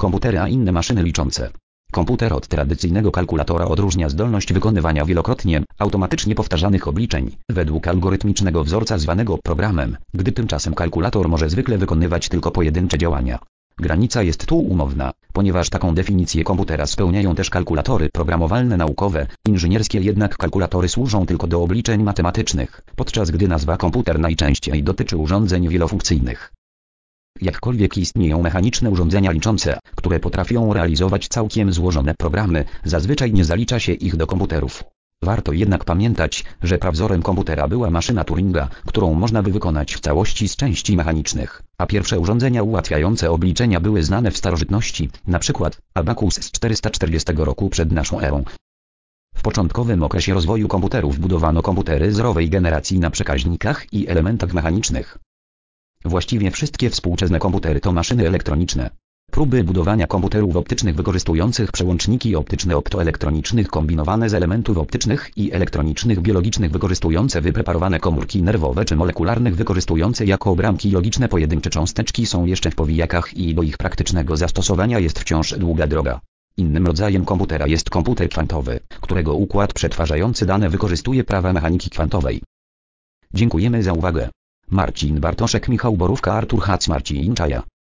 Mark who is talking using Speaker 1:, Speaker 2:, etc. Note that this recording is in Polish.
Speaker 1: Komputery a inne maszyny liczące. Komputer od tradycyjnego kalkulatora odróżnia zdolność wykonywania wielokrotnie, automatycznie powtarzanych obliczeń, według algorytmicznego wzorca zwanego programem, gdy tymczasem kalkulator może zwykle wykonywać tylko pojedyncze działania. Granica jest tu umowna, ponieważ taką definicję komputera spełniają też kalkulatory programowalne naukowe, inżynierskie jednak kalkulatory służą tylko do obliczeń matematycznych, podczas gdy nazwa komputer najczęściej dotyczy urządzeń wielofunkcyjnych. Jakkolwiek istnieją mechaniczne urządzenia liczące, które potrafią realizować całkiem złożone programy, zazwyczaj nie zalicza się ich do komputerów. Warto jednak pamiętać, że prawzorem komputera była maszyna Turinga, którą można by wykonać w całości z części mechanicznych, a pierwsze urządzenia ułatwiające obliczenia były znane w starożytności, np. Abacus z 440 roku przed naszą erą. W początkowym okresie rozwoju komputerów budowano komputery zerowej generacji na przekaźnikach i elementach mechanicznych. Właściwie wszystkie współczesne komputery to maszyny elektroniczne. Próby budowania komputerów optycznych wykorzystujących przełączniki optyczne optoelektronicznych kombinowane z elementów optycznych i elektronicznych biologicznych wykorzystujące wypreparowane komórki nerwowe czy molekularnych wykorzystujące jako bramki logiczne pojedyncze cząsteczki są jeszcze w powijakach i do ich praktycznego zastosowania jest wciąż długa droga. Innym rodzajem komputera jest komputer kwantowy, którego układ przetwarzający dane wykorzystuje prawa mechaniki kwantowej. Dziękujemy za uwagę. Marcin Bartoszek, Michał Borówka, Artur Hac, Marcin Czaja.